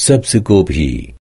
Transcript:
सबसे को भी